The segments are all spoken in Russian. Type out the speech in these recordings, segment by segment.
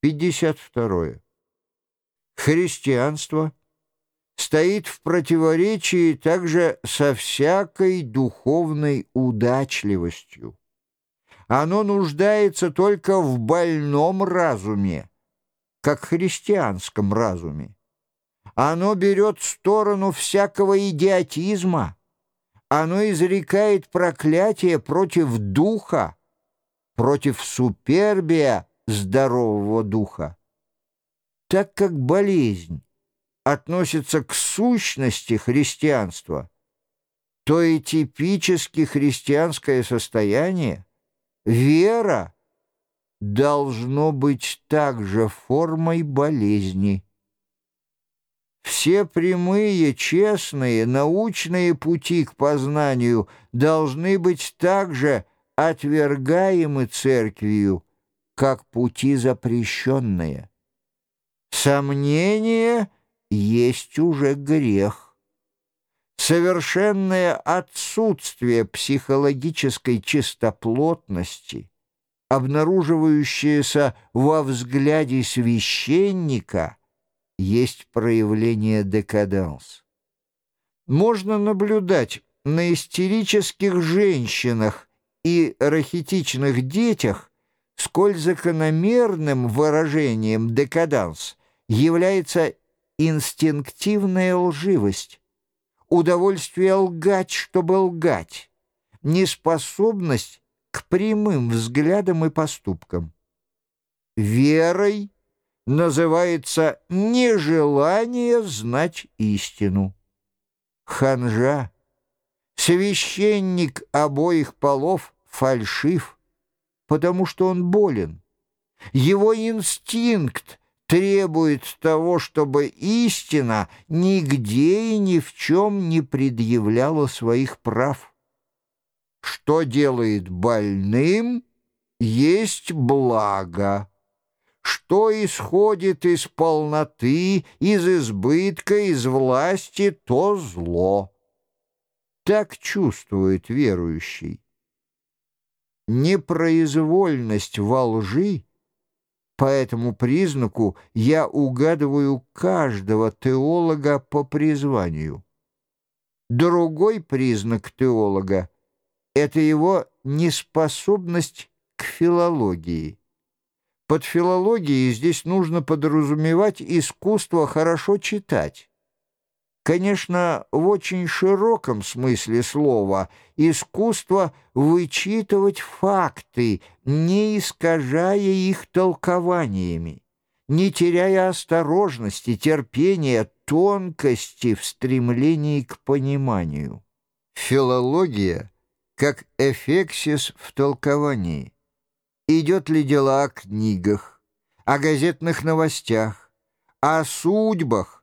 52. Христианство стоит в противоречии также со всякой духовной удачливостью. Оно нуждается только в больном разуме, как христианском разуме. Оно берет сторону всякого идиотизма. Оно изрекает проклятие против духа, против супербия здорового духа. Так как болезнь относится к сущности христианства, то и типически христианское состояние, вера, должно быть также формой болезни. Все прямые, честные, научные пути к познанию должны быть также отвергаемы церковью, как пути запрещенные. Сомнение есть уже грех. Совершенное отсутствие психологической чистоплотности, обнаруживающееся во взгляде священника, есть проявление декаданс. Можно наблюдать на истерических женщинах и рахитичных детях сколь закономерным выражением декаданс является инстинктивная лживость, удовольствие лгать, чтобы лгать, неспособность к прямым взглядам и поступкам. Верой называется нежелание знать истину. Ханжа, священник обоих полов, фальшив – потому что он болен. Его инстинкт требует того, чтобы истина нигде и ни в чем не предъявляла своих прав. Что делает больным, есть благо. Что исходит из полноты, из избытка, из власти, то зло. Так чувствует верующий непроизвольность во лжи, по этому признаку я угадываю каждого теолога по призванию. Другой признак теолога — это его неспособность к филологии. Под филологией здесь нужно подразумевать искусство хорошо читать, Конечно, в очень широком смысле слова искусство вычитывать факты, не искажая их толкованиями, не теряя осторожности, терпения, тонкости в стремлении к пониманию. Филология как эфексис в толковании. Идет ли дело о книгах, о газетных новостях, о судьбах,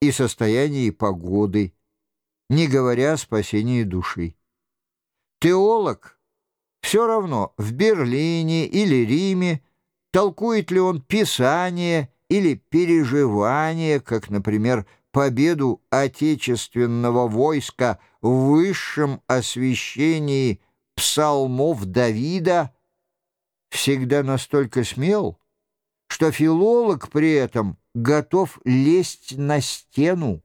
и состоянии погоды, не говоря о спасении души. Теолог все равно в Берлине или Риме толкует ли он Писание или переживание, как, например, победу отечественного войска в высшем освящении псалмов Давида, всегда настолько смел, что филолог при этом готов лезть на стену.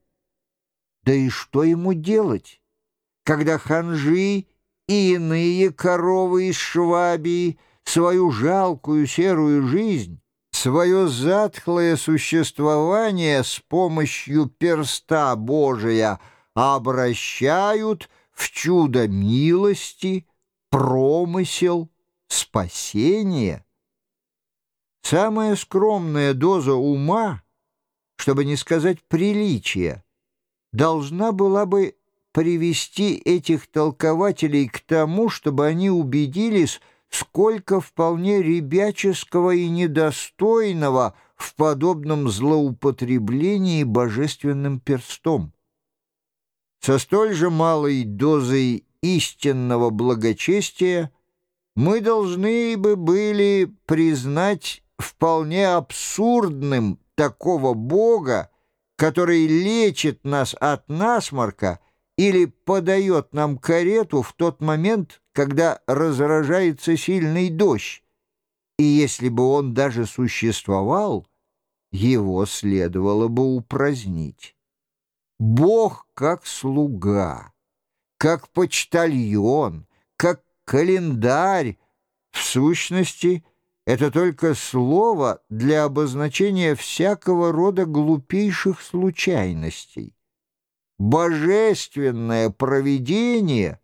Да и что ему делать, когда ханжи и иные коровы из Швабии свою жалкую серую жизнь, свое затхлое существование с помощью перста Божия обращают в чудо милости, промысел, спасение? Самая скромная доза ума, чтобы не сказать приличия, должна была бы привести этих толкователей к тому, чтобы они убедились, сколько вполне ребяческого и недостойного в подобном злоупотреблении божественным перстом. Со столь же малой дозой истинного благочестия мы должны бы были признать вполне абсурдным такого Бога, который лечит нас от насморка или подает нам карету в тот момент, когда разражается сильный дождь, и если бы он даже существовал, его следовало бы упразднить. Бог как слуга, как почтальон, как календарь, в сущности, это только слово для обозначения всякого рода глупейших случайностей. Божественное провидение,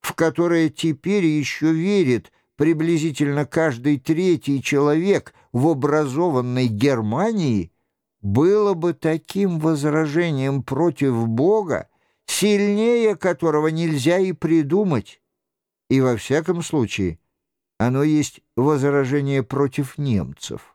в которое теперь еще верит приблизительно каждый третий человек в образованной Германии, было бы таким возражением против Бога, сильнее которого нельзя и придумать. И во всяком случае, оно есть возражение против немцев.